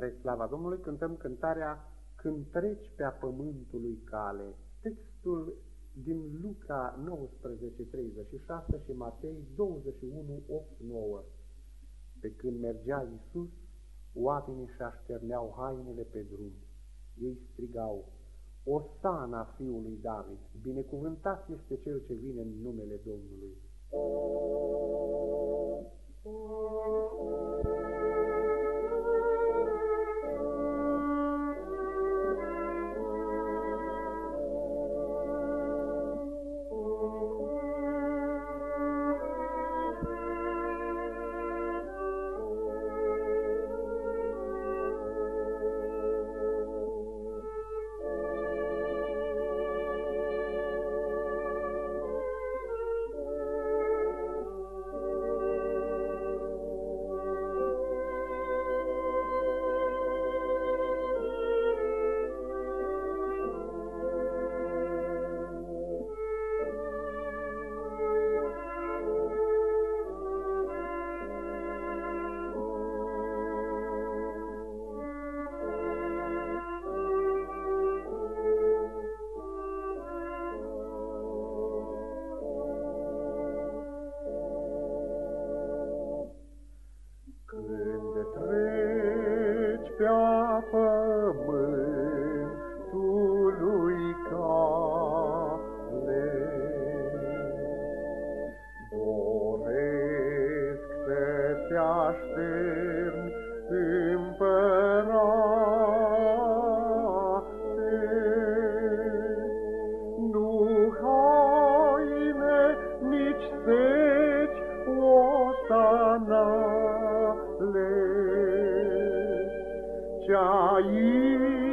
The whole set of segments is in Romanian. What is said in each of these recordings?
Spre slava Domnului cântăm cântarea Când treci pe-a pământului cale. Textul din Luca 19:36 și Matei 21:8-9. Pe când mergea Iisus, oamenii și așterneau hainele pe drum. Ei strigau, Osana fiului David, binecuvântat este cel ce vine în numele Domnului. Pe-a pământului cale. Doresc să te aștern, împărate, nu haine, nici seci ostanale, cea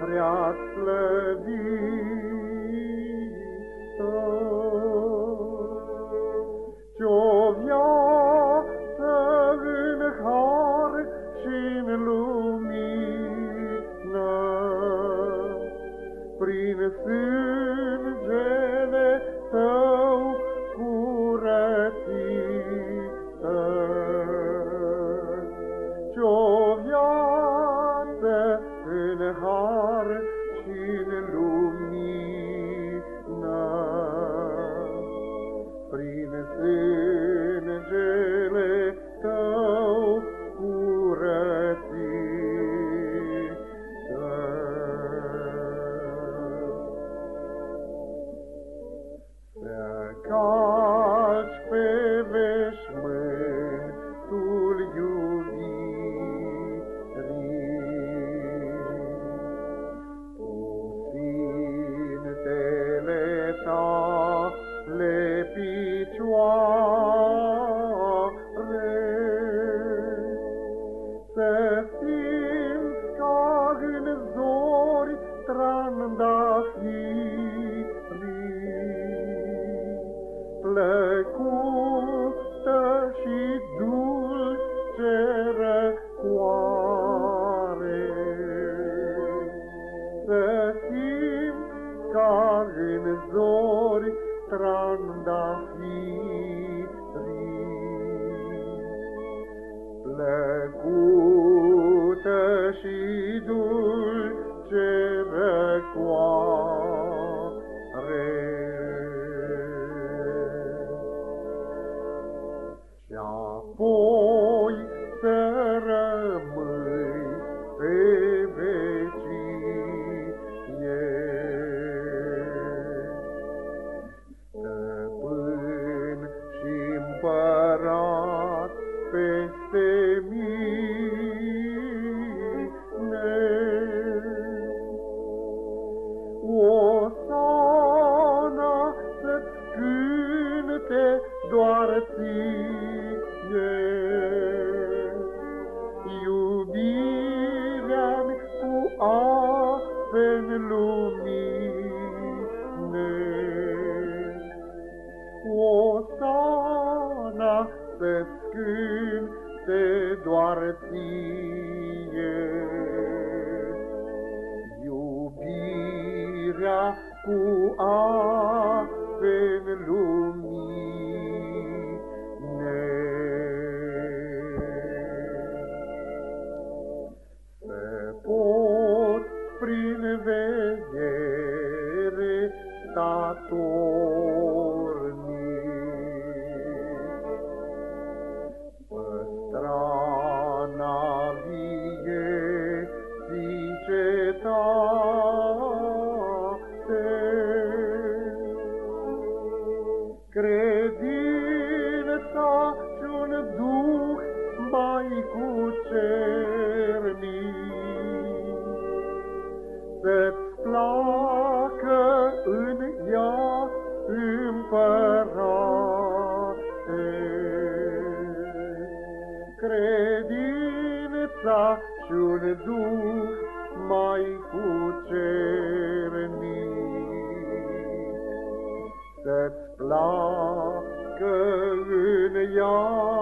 cărarea slăvită, Ce-o viață în har și-n lumină, plăcută și dulce răcoare. Să simți ca în zori trandafirii, plăcută și dulce răcoare. peste mine. O sana să-ți cânte doar ție, iubire, ție, iubirea cu ape-n lumine. Se pot prin vedere statornic, mai cucernic, să-ți placă în ea împărate. Credința și-un duh mai cucernic, să-ți placă în ea